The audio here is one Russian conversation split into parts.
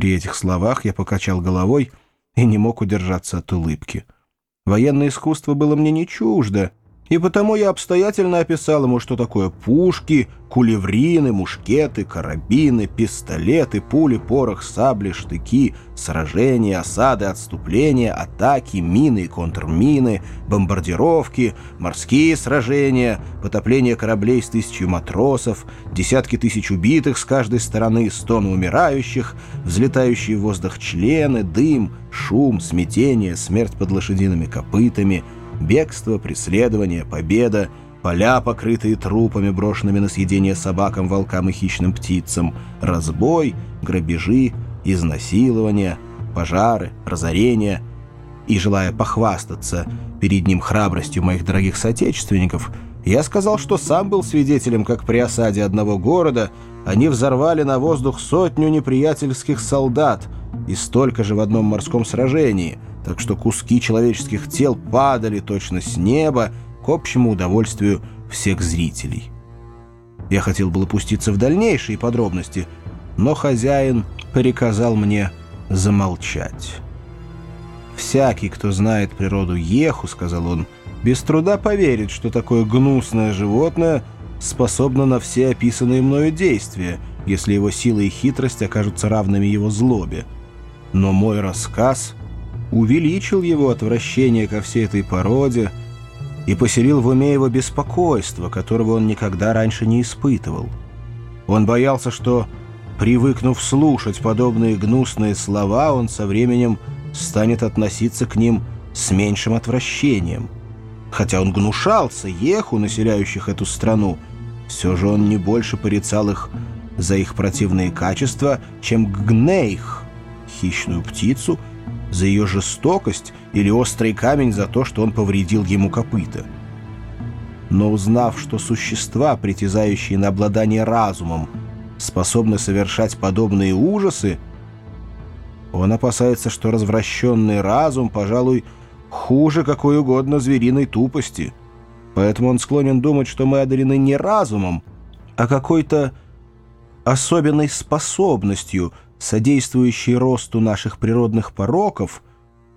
При этих словах я покачал головой и не мог удержаться от улыбки. Военное искусство было мне не чуждо, и потому я обстоятельно описал ему, что такое пушки, кулеврины, мушкеты, карабины, пистолеты, пули, порох, сабли, штыки, сражения, осады, отступления, атаки, мины и контрмины, бомбардировки, морские сражения, потопление кораблей с тысячью матросов, десятки тысяч убитых с каждой стороны, стоны умирающих, взлетающие в воздух члены, дым, шум, смятение, смерть под лошадиными копытами — Бегство, преследование, победа, поля, покрытые трупами, брошенными на съедение собакам, волкам и хищным птицам, разбой, грабежи, изнасилования, пожары, разорения. И, желая похвастаться перед ним храбростью моих дорогих соотечественников, я сказал, что сам был свидетелем, как при осаде одного города они взорвали на воздух сотню неприятельских солдат и столько же в одном морском сражении — так что куски человеческих тел падали точно с неба к общему удовольствию всех зрителей. Я хотел было пуститься в дальнейшие подробности, но хозяин приказал мне замолчать. «Всякий, кто знает природу Еху, — сказал он, — без труда поверит, что такое гнусное животное способно на все описанные мною действия, если его сила и хитрость окажутся равными его злобе. Но мой рассказ — увеличил его отвращение ко всей этой породе и поселил в уме его беспокойство, которого он никогда раньше не испытывал. Он боялся, что, привыкнув слушать подобные гнусные слова, он со временем станет относиться к ним с меньшим отвращением. Хотя он гнушался еху, населяющих эту страну, все же он не больше порицал их за их противные качества, чем гнейх, хищную птицу — за ее жестокость или острый камень за то, что он повредил ему копыта. Но узнав, что существа, притязающие на обладание разумом, способны совершать подобные ужасы, он опасается, что развращенный разум, пожалуй, хуже какой угодно звериной тупости. Поэтому он склонен думать, что мы одарены не разумом, а какой-то особенной способностью — содействующий росту наших природных пороков,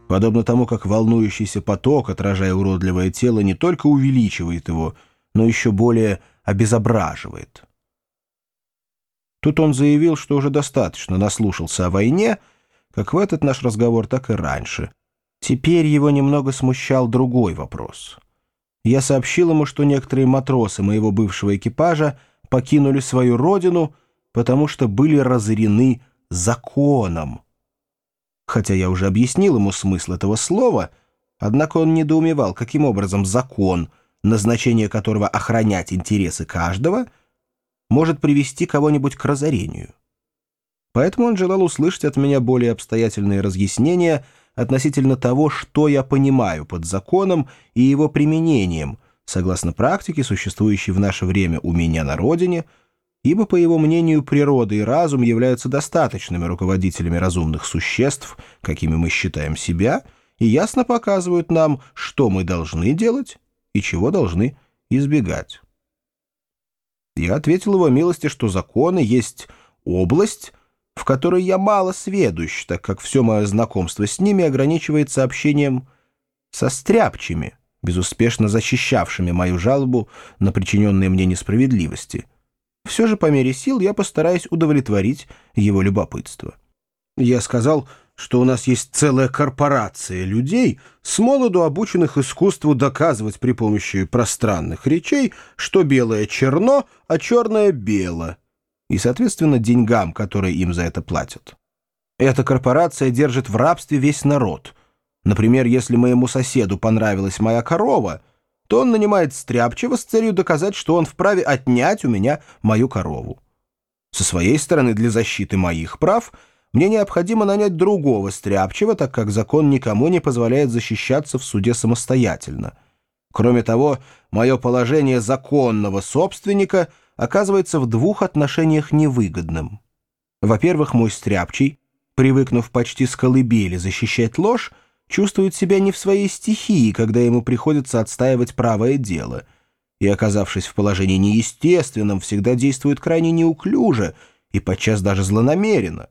подобно тому, как волнующийся поток, отражая уродливое тело, не только увеличивает его, но еще более обезображивает. Тут он заявил, что уже достаточно наслушался о войне, как в этот наш разговор, так и раньше. Теперь его немного смущал другой вопрос. Я сообщил ему, что некоторые матросы моего бывшего экипажа покинули свою родину, потому что были разорены законом. Хотя я уже объяснил ему смысл этого слова, однако он недоумевал, каким образом закон, назначение которого охранять интересы каждого, может привести кого-нибудь к разорению. Поэтому он желал услышать от меня более обстоятельные разъяснения относительно того, что я понимаю под законом и его применением, согласно практике, существующей в наше время у меня на родине – ибо, по его мнению, природа и разум являются достаточными руководителями разумных существ, какими мы считаем себя, и ясно показывают нам, что мы должны делать и чего должны избегать. Я ответил его милости, что законы есть область, в которой я мало сведущ, так как все мое знакомство с ними ограничивается общением со стряпчими, безуспешно защищавшими мою жалобу на причиненные мне несправедливости — все же по мере сил я постараюсь удовлетворить его любопытство. Я сказал, что у нас есть целая корпорация людей, с молоду обученных искусству доказывать при помощи пространных речей, что белое черно, а черное бело, и, соответственно, деньгам, которые им за это платят. Эта корпорация держит в рабстве весь народ. Например, если моему соседу понравилась моя корова — то он нанимает стряпчего с целью доказать, что он вправе отнять у меня мою корову. Со своей стороны, для защиты моих прав, мне необходимо нанять другого стряпчего, так как закон никому не позволяет защищаться в суде самостоятельно. Кроме того, мое положение законного собственника оказывается в двух отношениях невыгодным. Во-первых, мой стряпчий, привыкнув почти с колыбели защищать ложь, чувствует себя не в своей стихии, когда ему приходится отстаивать правое дело, и, оказавшись в положении неестественном, всегда действует крайне неуклюже и подчас даже злонамеренно.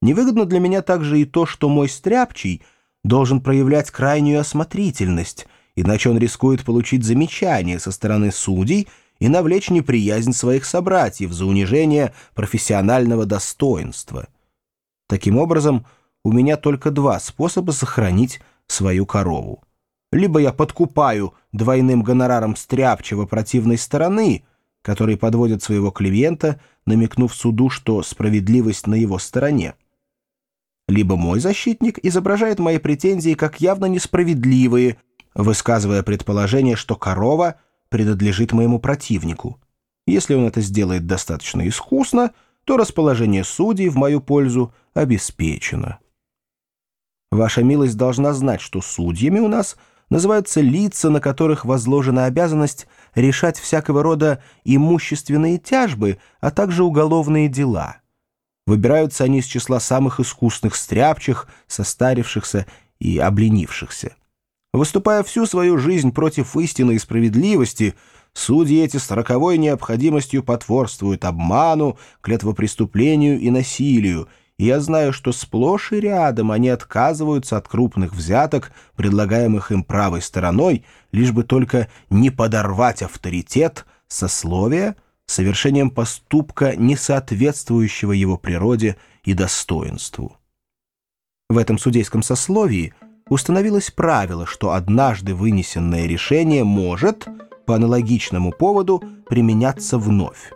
Невыгодно для меня также и то, что мой стряпчий должен проявлять крайнюю осмотрительность, иначе он рискует получить замечание со стороны судей и навлечь неприязнь своих собратьев за унижение профессионального достоинства. Таким образом, у меня только два способа сохранить свою корову. Либо я подкупаю двойным гонораром стряпчего противной стороны, который подводит своего клиента, намекнув суду, что справедливость на его стороне. Либо мой защитник изображает мои претензии как явно несправедливые, высказывая предположение, что корова принадлежит моему противнику. Если он это сделает достаточно искусно, то расположение судей в мою пользу обеспечено. Ваша милость должна знать, что судьями у нас называются лица, на которых возложена обязанность решать всякого рода имущественные тяжбы, а также уголовные дела. Выбираются они из числа самых искусных стряпчих, состарившихся и обленившихся. Выступая всю свою жизнь против истины и справедливости, судьи эти с роковой необходимостью потворствуют обману, клетвопреступлению и насилию, я знаю, что сплошь и рядом они отказываются от крупных взяток, предлагаемых им правой стороной, лишь бы только не подорвать авторитет, сословия, совершением поступка, не соответствующего его природе и достоинству. В этом судейском сословии установилось правило, что однажды вынесенное решение может, по аналогичному поводу, применяться вновь.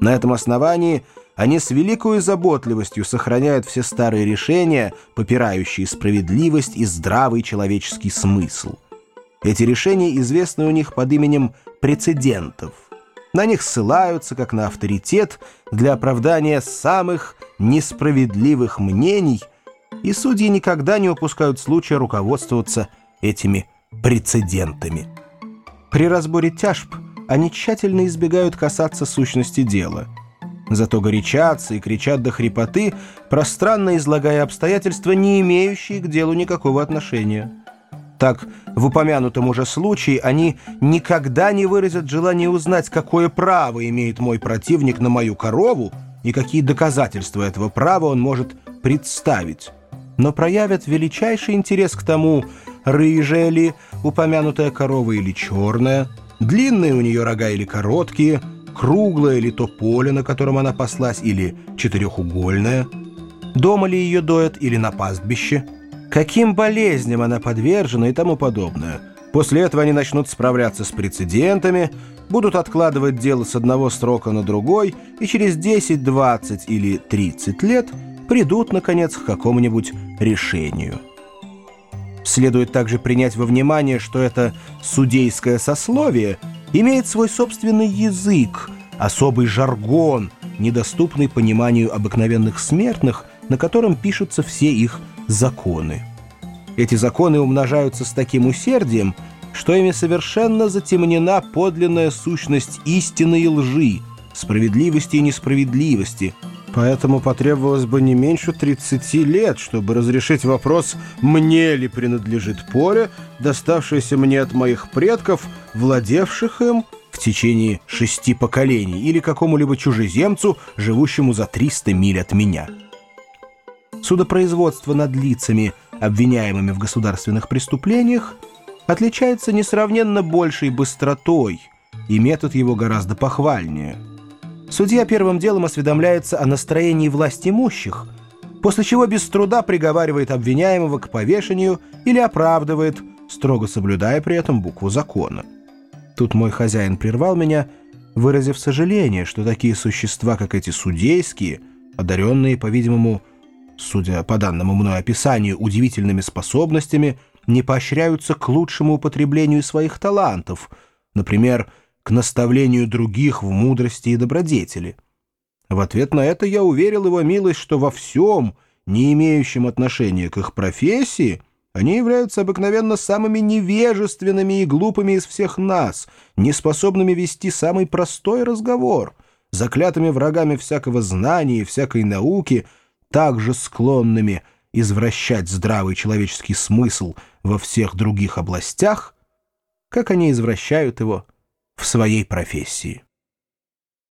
На этом основании – они с великой заботливостью сохраняют все старые решения, попирающие справедливость и здравый человеческий смысл. Эти решения известны у них под именем прецедентов. На них ссылаются, как на авторитет, для оправдания самых несправедливых мнений, и судьи никогда не упускают случая руководствоваться этими прецедентами. При разборе тяжб они тщательно избегают касаться сущности дела – Зато горячатся и кричат до хрипоты, пространно излагая обстоятельства, не имеющие к делу никакого отношения. Так, в упомянутом уже случае они никогда не выразят желание узнать, какое право имеет мой противник на мою корову и какие доказательства этого права он может представить, но проявят величайший интерес к тому, рыжая ли упомянутая корова или черная, длинные у нее рога или короткие – круглое ли то поле, на котором она паслась, или четырехугольное, дома ли ее доят или на пастбище, каким болезням она подвержена и тому подобное. После этого они начнут справляться с прецедентами, будут откладывать дело с одного срока на другой и через 10, 20 или 30 лет придут, наконец, к какому-нибудь решению. Следует также принять во внимание, что это судейское сословие – имеет свой собственный язык, особый жаргон, недоступный пониманию обыкновенных смертных, на котором пишутся все их законы. Эти законы умножаются с таким усердием, что ими совершенно затемнена подлинная сущность истины и лжи, справедливости и несправедливости – Поэтому потребовалось бы не меньше 30 лет, чтобы разрешить вопрос, мне ли принадлежит поле, доставшееся мне от моих предков, владевших им в течение шести поколений, или какому-либо чужеземцу, живущему за 300 миль от меня. Судопроизводство над лицами, обвиняемыми в государственных преступлениях, отличается несравненно большей быстротой, и метод его гораздо похвальнее – Судья первым делом осведомляется о настроении власть имущих, после чего без труда приговаривает обвиняемого к повешению или оправдывает, строго соблюдая при этом букву закона. Тут мой хозяин прервал меня, выразив сожаление, что такие существа, как эти судейские, одаренные, по-видимому, судя по данному мной описанию, удивительными способностями, не поощряются к лучшему употреблению своих талантов, например, к наставлению других в мудрости и добродетели. В ответ на это я уверил его милость, что во всем, не имеющем отношения к их профессии, они являются обыкновенно самыми невежественными и глупыми из всех нас, неспособными вести самый простой разговор, заклятыми врагами всякого знания и всякой науки, также склонными извращать здравый человеческий смысл во всех других областях, как они извращают его в своей профессии.